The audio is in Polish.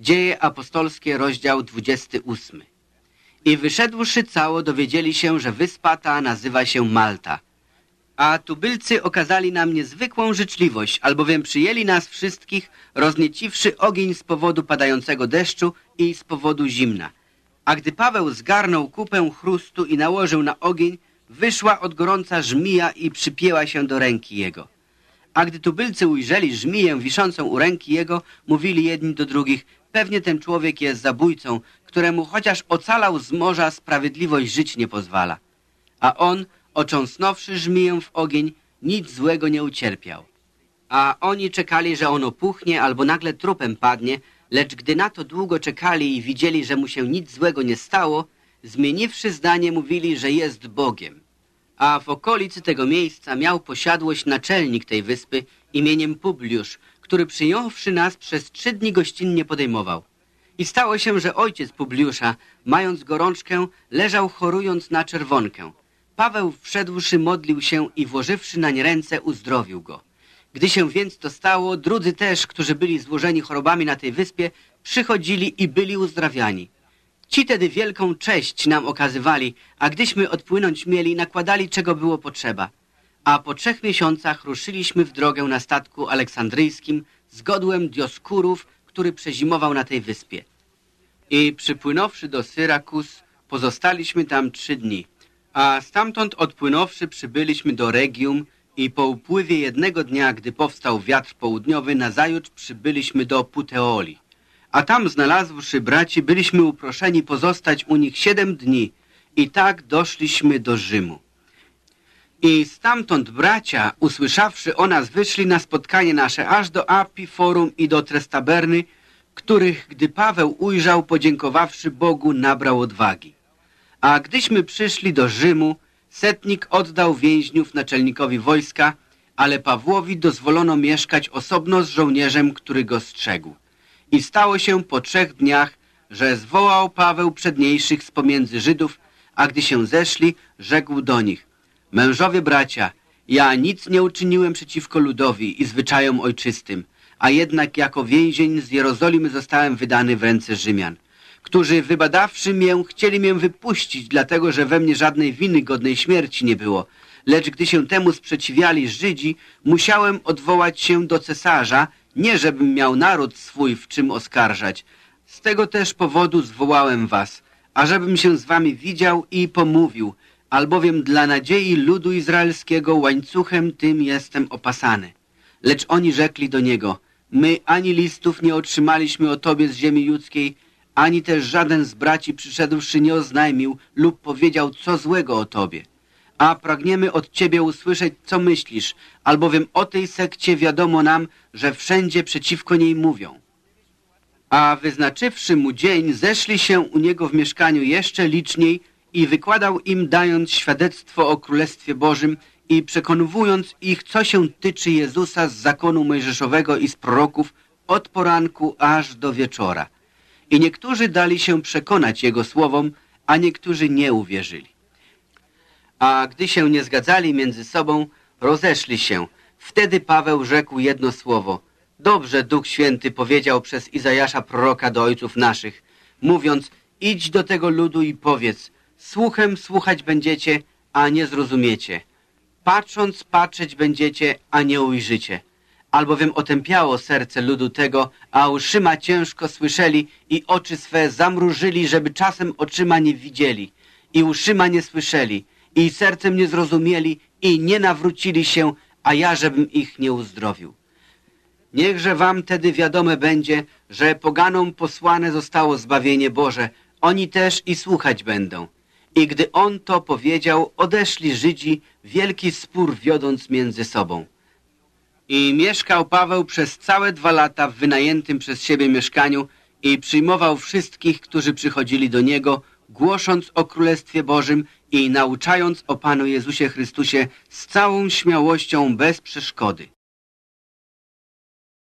Dzieje apostolskie, rozdział 28. I wyszedłszy cało, dowiedzieli się, że wyspa ta nazywa się Malta. A tubylcy okazali nam niezwykłą życzliwość, albowiem przyjęli nas wszystkich, roznieciwszy ogień z powodu padającego deszczu i z powodu zimna. A gdy Paweł zgarnął kupę chrustu i nałożył na ogień, wyszła od gorąca żmija i przypięła się do ręki jego. A gdy tubylcy ujrzeli żmiję wiszącą u ręki jego, mówili jedni do drugich, pewnie ten człowiek jest zabójcą, któremu chociaż ocalał z morza, sprawiedliwość żyć nie pozwala. A on, ocząsnąwszy żmiję w ogień, nic złego nie ucierpiał. A oni czekali, że on opuchnie albo nagle trupem padnie, lecz gdy na to długo czekali i widzieli, że mu się nic złego nie stało, zmieniwszy zdanie mówili, że jest Bogiem. A w okolicy tego miejsca miał posiadłość naczelnik tej wyspy imieniem Publiusz, który przyjąwszy nas przez trzy dni gościnnie podejmował. I stało się, że ojciec Publiusza, mając gorączkę, leżał chorując na czerwonkę. Paweł wszedłszy modlił się i włożywszy nań ręce uzdrowił go. Gdy się więc to stało, drudzy też, którzy byli złożeni chorobami na tej wyspie, przychodzili i byli uzdrawiani. Ci tedy wielką cześć nam okazywali, a gdyśmy odpłynąć mieli, nakładali czego było potrzeba. A po trzech miesiącach ruszyliśmy w drogę na statku aleksandryjskim z godłem Dioskurów, który przezimował na tej wyspie. I przypłynąwszy do Syrakus, pozostaliśmy tam trzy dni. A stamtąd odpłynąwszy przybyliśmy do Regium i po upływie jednego dnia, gdy powstał wiatr południowy, nazajutrz przybyliśmy do Puteoli. A tam znalazłszy braci, byliśmy uproszeni pozostać u nich siedem dni i tak doszliśmy do Rzymu. I stamtąd bracia, usłyszawszy o nas, wyszli na spotkanie nasze aż do Api, Forum i do Trestaberny, których, gdy Paweł ujrzał, podziękowawszy Bogu, nabrał odwagi. A gdyśmy przyszli do Rzymu, setnik oddał więźniów naczelnikowi wojska, ale Pawłowi dozwolono mieszkać osobno z żołnierzem, który go strzegł. I stało się po trzech dniach, że zwołał Paweł przedniejszych z pomiędzy Żydów, a gdy się zeszli, rzekł do nich, Mężowie bracia, ja nic nie uczyniłem przeciwko ludowi i zwyczajom ojczystym, a jednak jako więzień z Jerozolimy zostałem wydany w ręce Rzymian, którzy wybadawszy mię, chcieli mię wypuścić, dlatego że we mnie żadnej winy godnej śmierci nie było. Lecz gdy się temu sprzeciwiali Żydzi, musiałem odwołać się do cesarza, nie żebym miał naród swój w czym oskarżać. Z tego też powodu zwołałem was, ażebym się z wami widział i pomówił, albowiem dla nadziei ludu izraelskiego łańcuchem tym jestem opasany. Lecz oni rzekli do niego, my ani listów nie otrzymaliśmy o tobie z ziemi judzkiej, ani też żaden z braci przyszedłszy nie oznajmił lub powiedział co złego o tobie. A pragniemy od ciebie usłyszeć, co myślisz, albowiem o tej sekcie wiadomo nam, że wszędzie przeciwko niej mówią. A wyznaczywszy mu dzień, zeszli się u niego w mieszkaniu jeszcze liczniej i wykładał im, dając świadectwo o Królestwie Bożym i przekonywując ich, co się tyczy Jezusa z zakonu mojżeszowego i z proroków od poranku aż do wieczora. I niektórzy dali się przekonać Jego słowom, a niektórzy nie uwierzyli. A gdy się nie zgadzali między sobą, rozeszli się. Wtedy Paweł rzekł jedno słowo. Dobrze Duch Święty powiedział przez Izajasza proroka do ojców naszych, mówiąc, idź do tego ludu i powiedz, słuchem słuchać będziecie, a nie zrozumiecie. Patrząc patrzeć będziecie, a nie ujrzycie. Albowiem otępiało serce ludu tego, a uszyma ciężko słyszeli i oczy swe zamrużyli, żeby czasem oczyma nie widzieli i uszyma nie słyszeli i sercem nie zrozumieli i nie nawrócili się, a ja żebym ich nie uzdrowił. Niechże wam tedy wiadome będzie, że poganom posłane zostało zbawienie Boże, oni też i słuchać będą. I gdy on to powiedział, odeszli Żydzi, wielki spór wiodąc między sobą. I mieszkał Paweł przez całe dwa lata w wynajętym przez siebie mieszkaniu i przyjmował wszystkich, którzy przychodzili do niego, głosząc o Królestwie Bożym i nauczając o Panu Jezusie Chrystusie z całą śmiałością bez przeszkody.